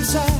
inside.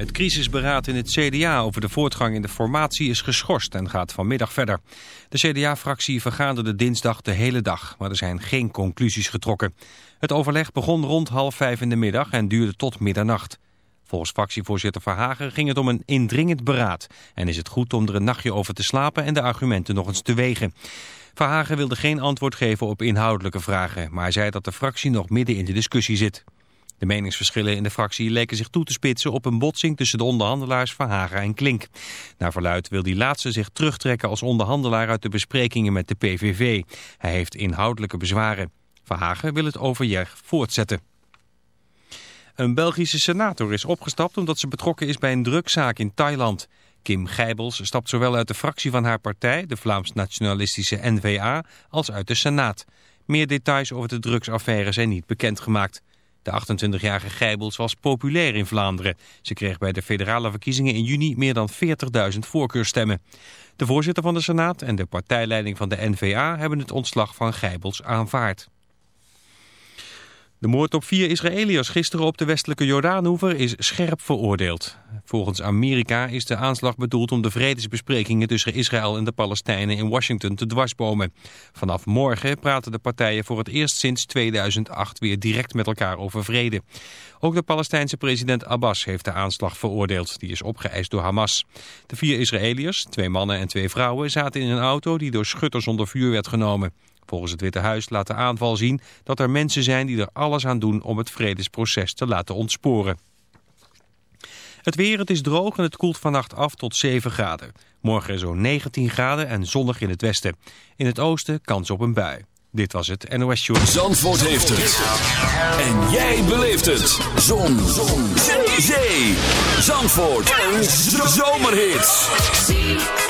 Het crisisberaad in het CDA over de voortgang in de formatie is geschorst en gaat vanmiddag verder. De CDA-fractie vergaderde dinsdag de hele dag, maar er zijn geen conclusies getrokken. Het overleg begon rond half vijf in de middag en duurde tot middernacht. Volgens fractievoorzitter Verhagen ging het om een indringend beraad... en is het goed om er een nachtje over te slapen en de argumenten nog eens te wegen. Verhagen wilde geen antwoord geven op inhoudelijke vragen... maar zei dat de fractie nog midden in de discussie zit. De meningsverschillen in de fractie leken zich toe te spitsen op een botsing tussen de onderhandelaars Verhagen en Klink. Naar verluid wil die laatste zich terugtrekken als onderhandelaar uit de besprekingen met de PVV. Hij heeft inhoudelijke bezwaren. Verhagen wil het overleg voortzetten. Een Belgische senator is opgestapt omdat ze betrokken is bij een drugzaak in Thailand. Kim Geibels stapt zowel uit de fractie van haar partij, de Vlaams-nationalistische N-VA, als uit de Senaat. Meer details over de drugsaffaire zijn niet bekendgemaakt. De 28-jarige Geibels was populair in Vlaanderen. Ze kreeg bij de federale verkiezingen in juni meer dan 40.000 voorkeurstemmen. De voorzitter van de Senaat en de partijleiding van de N-VA hebben het ontslag van Geibels aanvaard. De moord op vier Israëliërs gisteren op de westelijke Jordaanhoever is scherp veroordeeld. Volgens Amerika is de aanslag bedoeld om de vredesbesprekingen tussen Israël en de Palestijnen in Washington te dwarsbomen. Vanaf morgen praten de partijen voor het eerst sinds 2008 weer direct met elkaar over vrede. Ook de Palestijnse president Abbas heeft de aanslag veroordeeld. Die is opgeëist door Hamas. De vier Israëliërs, twee mannen en twee vrouwen, zaten in een auto die door schutters onder vuur werd genomen. Volgens het Witte Huis laat de aanval zien dat er mensen zijn die er alles aan doen om het vredesproces te laten ontsporen. Het weer, het is droog en het koelt vannacht af tot 7 graden. Morgen zo'n 19 graden en zonnig in het westen. In het oosten kans op een bui. Dit was het NOS Show. Zandvoort heeft het. En jij beleeft het. Zon. Zon. Zee. Zandvoort. Een zomerhit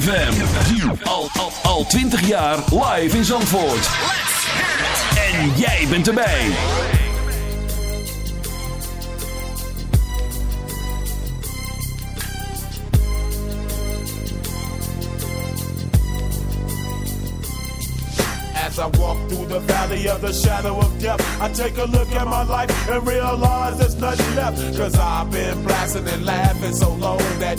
ZFM. Al, al, al 20 jaar live in Zandvoort. En jij bent erbij. As I walk through the valley of the shadow of death, I take a look at my life and realize there's nothing left. Cause I've been blasting and laughing so long that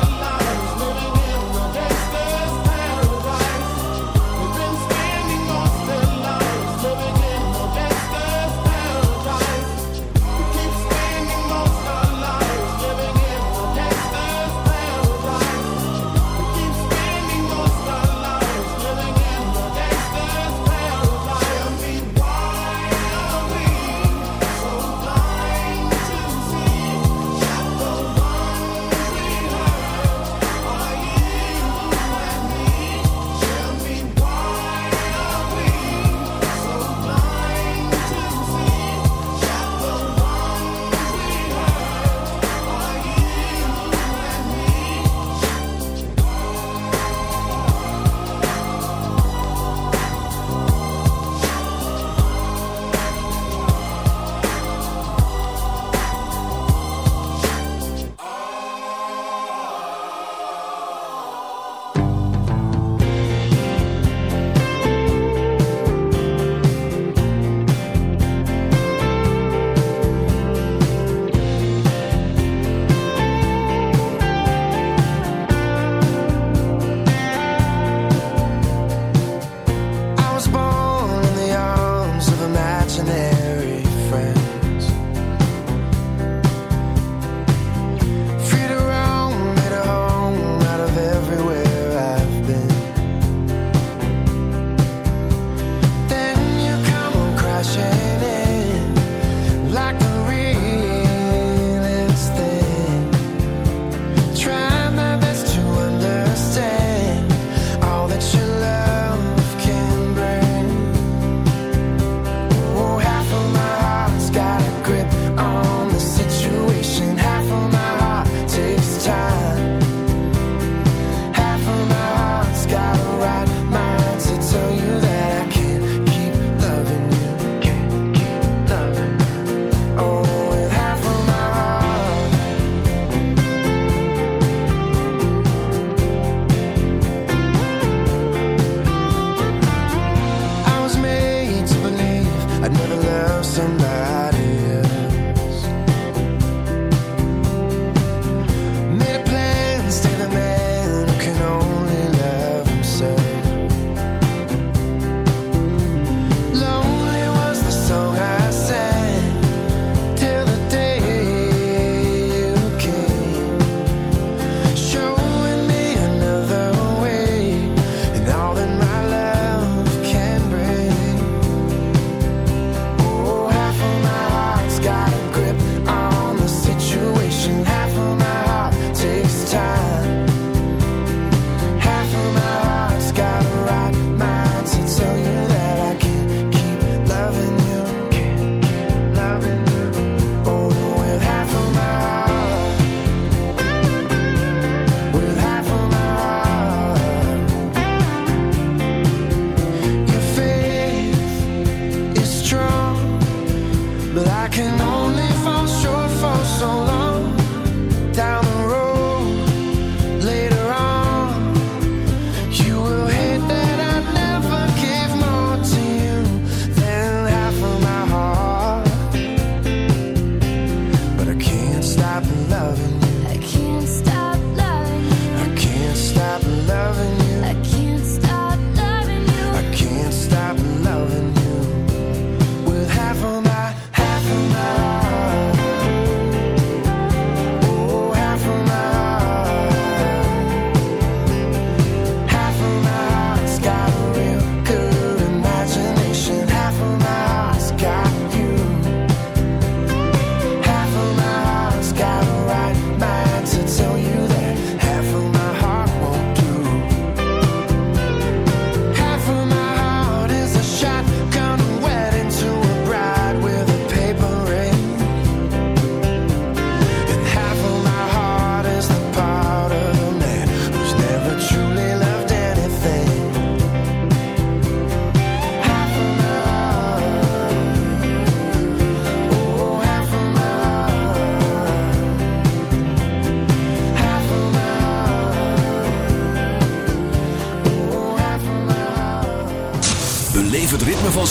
No.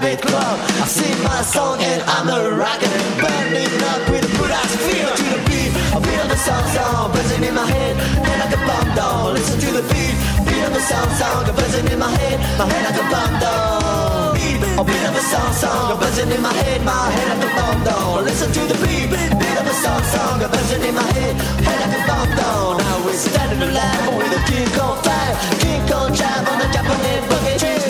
habit club. I sing my song and I'm a rocker. Burning up with a ass feel to the beat. I feel the sound sound buzzing in my head. Head like a bomb down. Listen to the beat. Beat the sound in my head. My head like a bomb down. A beat of the sound sound buzzing in my head. My head like a bomb down. Listen to the beat. Beat of the sound sound buzzing in my head. Head like a bomb down. Now we're standing alive with a king on fire. King on drive on the Japanese boogie.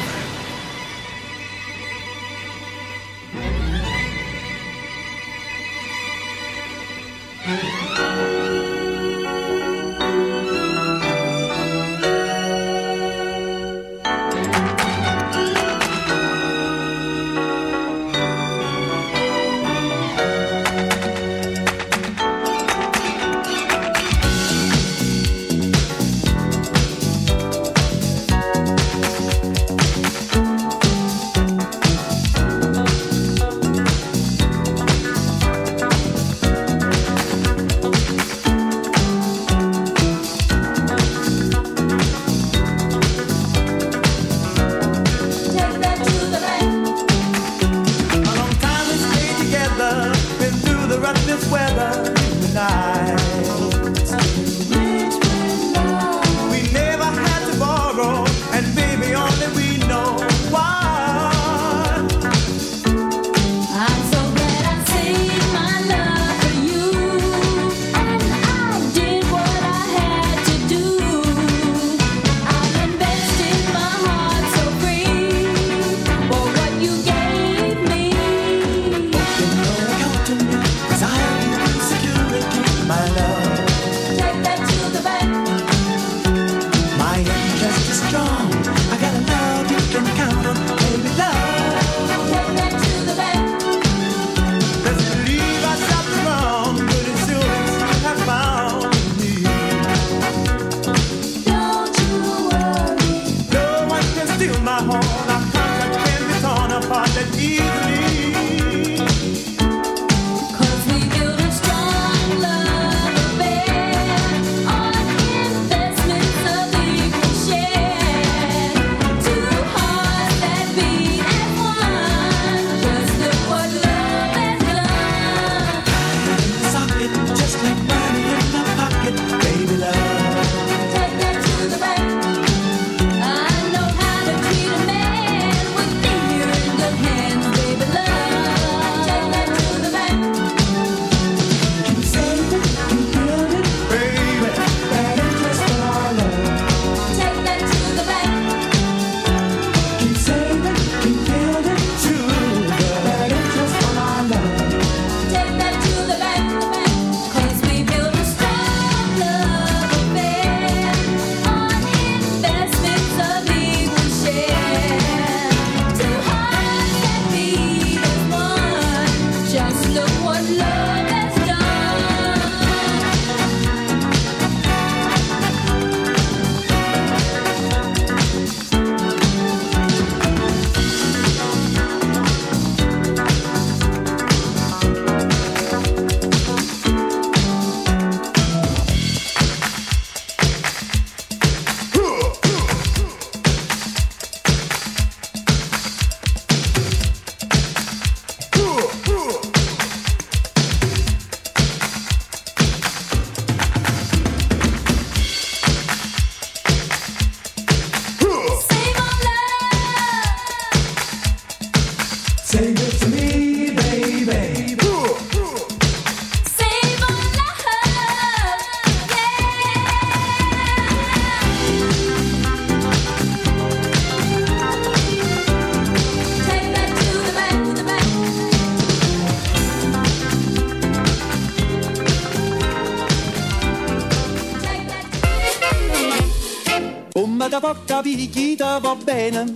figlietta va bene,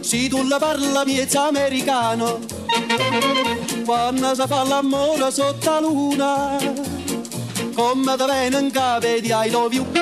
se tu la parla miezza americano, quando si fa l'amore sotto la luna, come da venen capo ai dovi love you.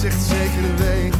zegt zeker week.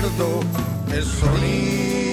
recuerdo es sonido.